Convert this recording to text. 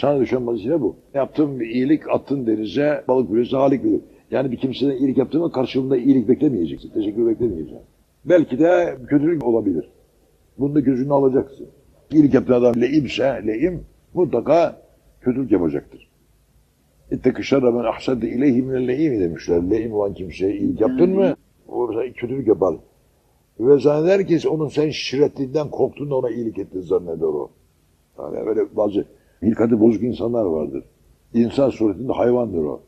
Sana düşen vazife bu. Yaptığın bir iyilik attın denize, balık biliyorsa halik bilir. Yani bir kimseden iyilik yaptın mı karşılığında iyilik beklemeyeceksin. Teşekkür beklemeyeceksin. Belki de kötülük olabilir. Bunu da gözünü alacaksın. İyilik yaptığı adam leimse, leim mutlaka kötülük yapacaktır. İttekı şerre men ahsende ileyhi minel leimi demişler. Leim olan kimseye iyilik yaptın mı o kötülük yapar. Ve zanneder ki onun sen şirretliğinden korktuğunda ona iyilik ettiğini zanneder o. Yani böyle bazı hilkati bozuk insanlar vardır. İnsan suretinde hayvandır o.